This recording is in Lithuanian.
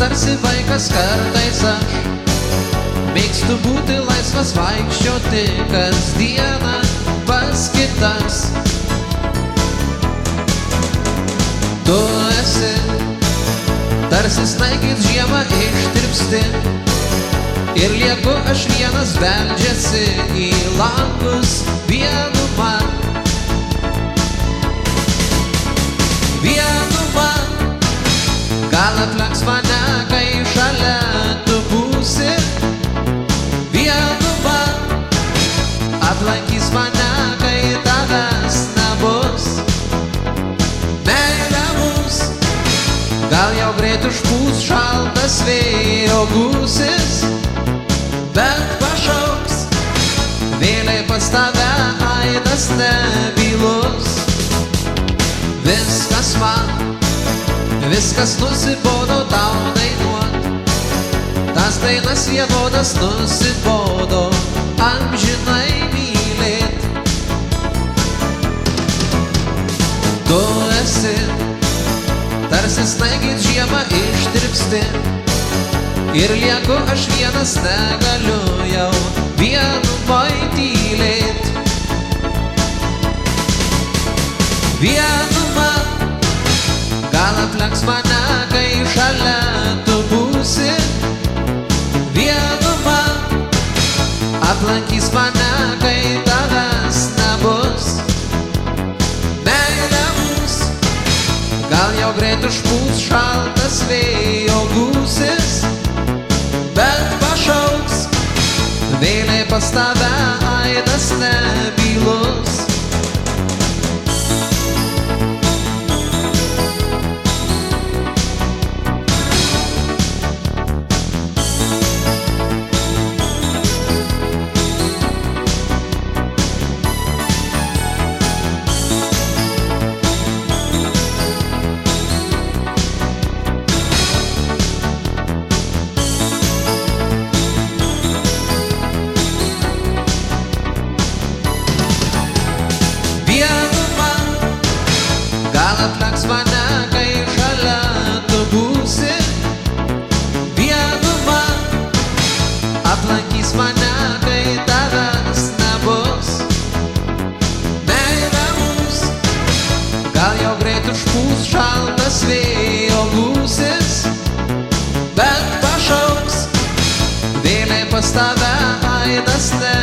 Tarsi vaikas kartais aš. Mėgstu būti laisvas vaikščioti kasdieną pas kitas. Tu esi tarsi snaigis žiemą ištirpsti. Ir lieku aš vienas beldžiasi į langus vienu man Vienu man Gal aplenks mane, mane, kai tavęs nebus Meilė mums Gal jau greit užpūs šaltas vėjo gūsis Bet pašauks Vėliai pas tave aidas nebylus Viskas man Viskas nusibodo tau dainuot Tas dainas vienodas nusibodo Amžinai Tarsi snaigis žiemą ištirpsti. Ir lieku aš vienas negaliu jau Vienu tylėt Vienu man Gal aplenks mane, kai šalia tu būsi. Vienu man Aplankys mane, kai Gal jau greit užpūs šaltas vėjo gūsis aplenks mane, kai šalia tu būsi. Vienu man Aplankys mane, kai tavęs nebus. Meilė mums Gal jau greit užpūs šaltas vėjo gūsis. Bet pašauks Vėliai pas tave aidas ne